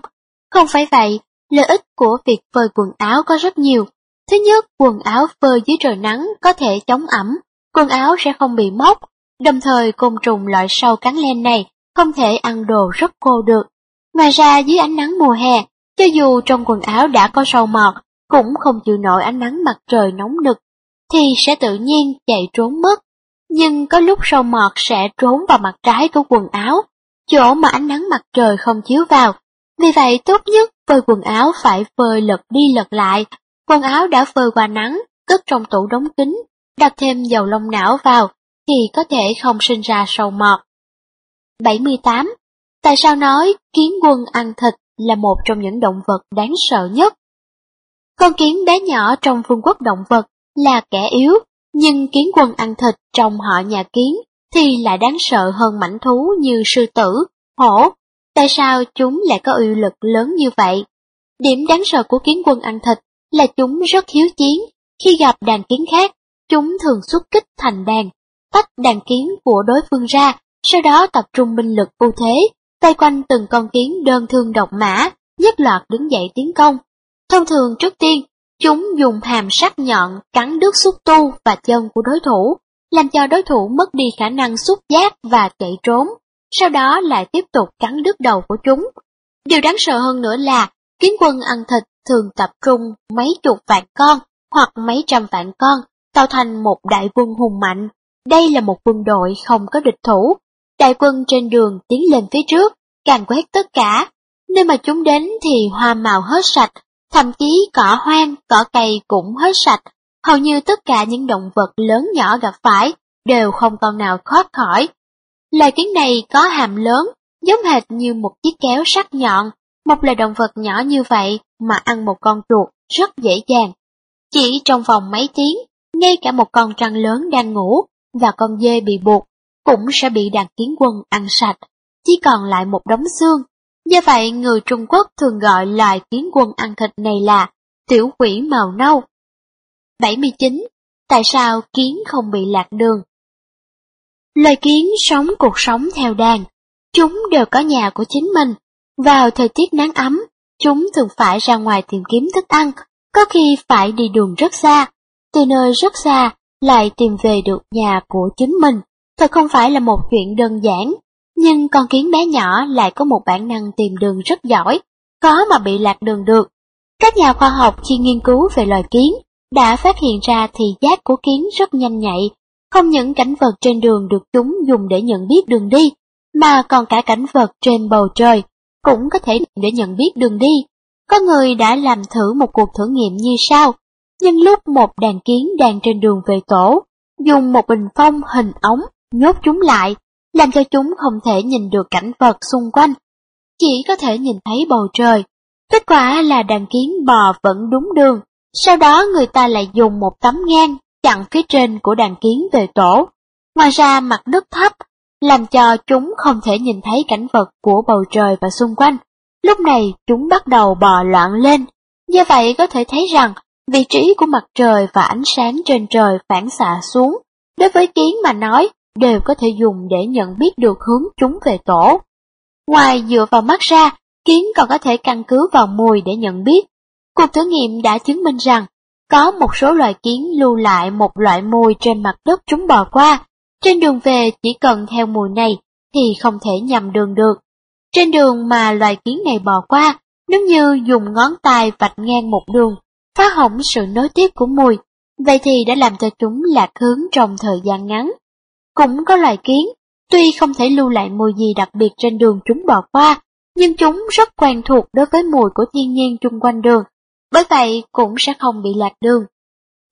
Không phải vậy, lợi ích của việc phơi quần áo có rất nhiều. Thứ nhất, quần áo phơi dưới trời nắng có thể chống ẩm, quần áo sẽ không bị mốc, đồng thời côn trùng loại sâu cắn len này không thể ăn đồ rất khô được. Ngoài ra dưới ánh nắng mùa hè, cho dù trong quần áo đã có sâu mọt, cũng không chịu nổi ánh nắng mặt trời nóng nực, thì sẽ tự nhiên chạy trốn mất. Nhưng có lúc sâu mọt sẽ trốn vào mặt trái của quần áo, chỗ mà ánh nắng mặt trời không chiếu vào. Vì vậy tốt nhất phơi quần áo phải phơi lật đi lật lại. Quần áo đã phơi qua nắng, cất trong tủ đóng kín, đặt thêm dầu lông não vào, thì có thể không sinh ra sâu mọt. 78. Tại sao nói kiến quân ăn thịt là một trong những động vật đáng sợ nhất? Con kiến bé nhỏ trong vương quốc động vật là kẻ yếu, nhưng kiến quân ăn thịt trong họ nhà kiến thì lại đáng sợ hơn mảnh thú như sư tử, hổ. Tại sao chúng lại có uy lực lớn như vậy? Điểm đáng sợ của kiến quân ăn thịt là chúng rất hiếu chiến. Khi gặp đàn kiến khác, chúng thường xuất kích thành đàn, tách đàn kiến của đối phương ra, sau đó tập trung binh lực ưu thế, tay quanh từng con kiến đơn thương độc mã, nhất loạt đứng dậy tiến công. Thông thường trước tiên, chúng dùng hàm sắc nhọn cắn đứt xúc tu và chân của đối thủ, làm cho đối thủ mất đi khả năng xúc giác và chạy trốn, sau đó lại tiếp tục cắn đứt đầu của chúng. Điều đáng sợ hơn nữa là, kiến quân ăn thịt thường tập trung mấy chục vạn con hoặc mấy trăm vạn con, tạo thành một đại quân hùng mạnh. Đây là một quân đội không có địch thủ. Đại quân trên đường tiến lên phía trước, càng quét tất cả. Nơi mà chúng đến thì hoa màu hết sạch, thậm chí cỏ hoang, cỏ cây cũng hết sạch. Hầu như tất cả những động vật lớn nhỏ gặp phải đều không con nào thoát khỏi. Loài kiến này có hàm lớn, giống hệt như một chiếc kéo sắc nhọn. Một loài động vật nhỏ như vậy mà ăn một con chuột rất dễ dàng. Chỉ trong vòng mấy tiếng, ngay cả một con trăng lớn đang ngủ và con dê bị buộc cũng sẽ bị đàn kiến quân ăn sạch, chỉ còn lại một đống xương. Do vậy, người Trung Quốc thường gọi loài kiến quân ăn thịt này là tiểu quỷ màu nâu. 79. Tại sao kiến không bị lạc đường? Loài kiến sống cuộc sống theo đàn. Chúng đều có nhà của chính mình. Vào thời tiết nắng ấm, chúng thường phải ra ngoài tìm kiếm thức ăn, có khi phải đi đường rất xa. Từ nơi rất xa, lại tìm về được nhà của chính mình. Thật không phải là một chuyện đơn giản. Nhưng con kiến bé nhỏ lại có một bản năng tìm đường rất giỏi, khó mà bị lạc đường được. Các nhà khoa học khi nghiên cứu về loài kiến đã phát hiện ra thì giác của kiến rất nhanh nhạy, không những cảnh vật trên đường được chúng dùng để nhận biết đường đi, mà còn cả cảnh vật trên bầu trời cũng có thể để nhận biết đường đi. Có người đã làm thử một cuộc thử nghiệm như sau. Nhân lúc một đàn kiến đang trên đường về tổ, dùng một bình phong hình ống nhốt chúng lại, làm cho chúng không thể nhìn được cảnh vật xung quanh, chỉ có thể nhìn thấy bầu trời. Kết quả là đàn kiến bò vẫn đúng đường, sau đó người ta lại dùng một tấm ngang chặn phía trên của đàn kiến về tổ. Ngoài ra mặt đất thấp, làm cho chúng không thể nhìn thấy cảnh vật của bầu trời và xung quanh. Lúc này chúng bắt đầu bò loạn lên. Do vậy có thể thấy rằng vị trí của mặt trời và ánh sáng trên trời phản xạ xuống, đối với kiến mà nói, đều có thể dùng để nhận biết được hướng chúng về tổ. Ngoài dựa vào mắt ra, kiến còn có thể căn cứ vào mùi để nhận biết. Cuộc thử nghiệm đã chứng minh rằng, có một số loài kiến lưu lại một loại mùi trên mặt đất chúng bò qua. Trên đường về chỉ cần theo mùi này thì không thể nhầm đường được. Trên đường mà loài kiến này bò qua, nếu như dùng ngón tay vạch ngang một đường, phá hỏng sự nối tiếp của mùi, vậy thì đã làm cho chúng lạc hướng trong thời gian ngắn. Cũng có loài kiến, tuy không thể lưu lại mùi gì đặc biệt trên đường chúng bỏ qua, nhưng chúng rất quen thuộc đối với mùi của thiên nhiên chung quanh đường, bởi vậy cũng sẽ không bị lạc đường.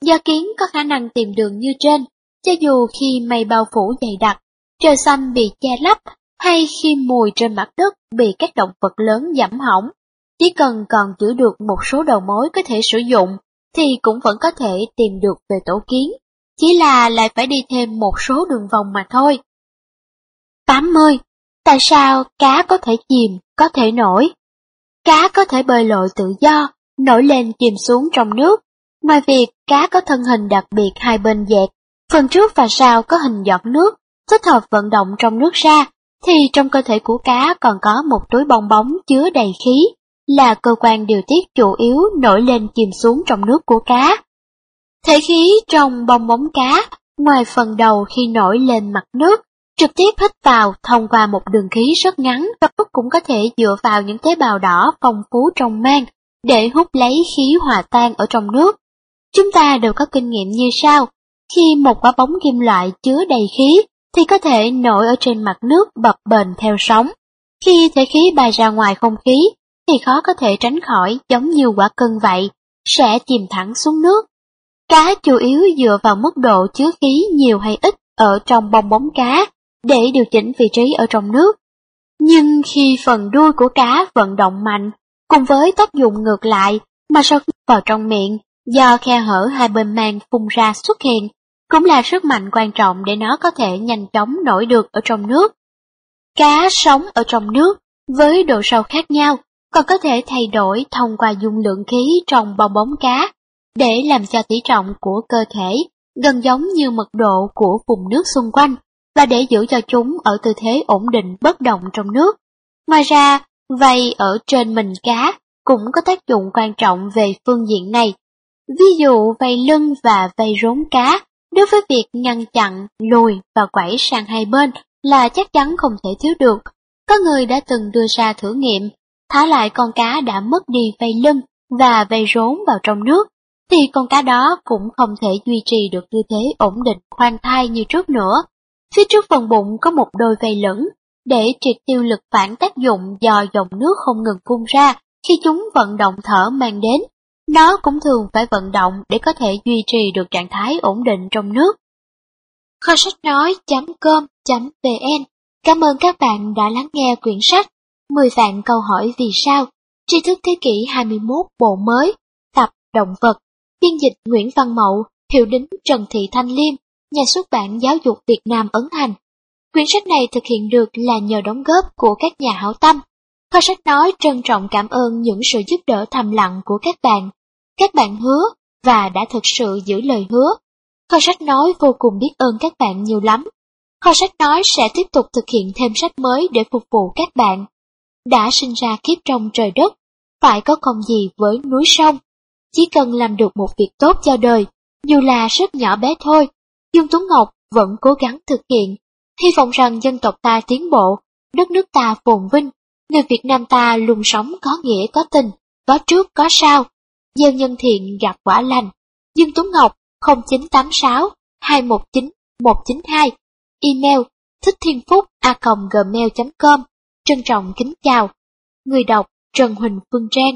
Do kiến có khả năng tìm đường như trên, cho dù khi mây bao phủ dày đặc, trời xanh bị che lấp, hay khi mùi trên mặt đất bị các động vật lớn giảm hỏng, chỉ cần còn giữ được một số đầu mối có thể sử dụng, thì cũng vẫn có thể tìm được về tổ kiến, chỉ là lại phải đi thêm một số đường vòng mà thôi. 80. Tại sao cá có thể chìm, có thể nổi? Cá có thể bơi lội tự do, nổi lên chìm xuống trong nước. Ngoài việc cá có thân hình đặc biệt hai bên dẹt, phần trước và sau có hình giọt nước, thích hợp vận động trong nước ra, thì trong cơ thể của cá còn có một túi bong bóng chứa đầy khí, là cơ quan điều tiết chủ yếu nổi lên chìm xuống trong nước của cá. Thể khí trong bong bóng cá, ngoài phần đầu khi nổi lên mặt nước, trực tiếp hít vào thông qua một đường khí rất ngắn và cũng có thể dựa vào những tế bào đỏ phong phú trong mang để hút lấy khí hòa tan ở trong nước. Chúng ta đều có kinh nghiệm như sau, khi một quả bóng kim loại chứa đầy khí thì có thể nổi ở trên mặt nước bập bềnh theo sóng. Khi thể khí bay ra ngoài không khí thì khó có thể tránh khỏi giống như quả cân vậy, sẽ chìm thẳng xuống nước. Cá chủ yếu dựa vào mức độ chứa khí nhiều hay ít ở trong bong bóng cá để điều chỉnh vị trí ở trong nước. Nhưng khi phần đuôi của cá vận động mạnh, cùng với tác dụng ngược lại mà sau khi vào trong miệng, do khe hở hai bên mang phun ra xuất hiện, cũng là sức mạnh quan trọng để nó có thể nhanh chóng nổi được ở trong nước. Cá sống ở trong nước với độ sâu khác nhau, còn có thể thay đổi thông qua dung lượng khí trong bong bóng cá, để làm cho tỷ trọng của cơ thể gần giống như mật độ của vùng nước xung quanh, và để giữ cho chúng ở tư thế ổn định bất động trong nước. Ngoài ra, vây ở trên mình cá cũng có tác dụng quan trọng về phương diện này. Ví dụ vây lưng và vây rốn cá, đối với việc ngăn chặn, lùi và quẩy sang hai bên là chắc chắn không thể thiếu được. Có người đã từng đưa ra thử nghiệm, thả lại con cá đã mất đi vây lưng và vây rốn vào trong nước, thì con cá đó cũng không thể duy trì được tư thế ổn định khoan thai như trước nữa. Phía trước phần bụng có một đôi vây lửng, để triệt tiêu lực phản tác dụng do dòng nước không ngừng phun ra khi chúng vận động thở mang đến. Nó cũng thường phải vận động để có thể duy trì được trạng thái ổn định trong nước. Kho sách nói.com.vn Cảm ơn các bạn đã lắng nghe quyển sách 10 vạn câu hỏi vì sao tri thức thế kỷ 21 bộ mới tập động vật biên dịch Nguyễn Văn Mậu hiệu đính Trần Thị Thanh Liêm nhà xuất bản giáo dục Việt Nam ấn hành. Quyển sách này thực hiện được là nhờ đóng góp của các nhà hảo tâm. Kho sách nói trân trọng cảm ơn những sự giúp đỡ thầm lặng của các bạn. Các bạn hứa và đã thực sự giữ lời hứa. Kho sách nói vô cùng biết ơn các bạn nhiều lắm. Kho sách nói sẽ tiếp tục thực hiện thêm sách mới để phục vụ các bạn. Đã sinh ra kiếp trong trời đất, phải có công gì với núi sông. Chỉ cần làm được một việc tốt cho đời, dù là rất nhỏ bé thôi, Dương Tuấn Ngọc vẫn cố gắng thực hiện. Hy vọng rằng dân tộc ta tiến bộ, đất nước ta phồn vinh, người Việt Nam ta luôn sống có nghĩa có tình, có trước có sau. Gieo nhân thiện gặp quả lành. Dương Tuấn Ngọc 0986 219 192 Email thích thiên phúc a gmail.com Trân trọng kính chào. Người đọc Trần Huỳnh Phương Trang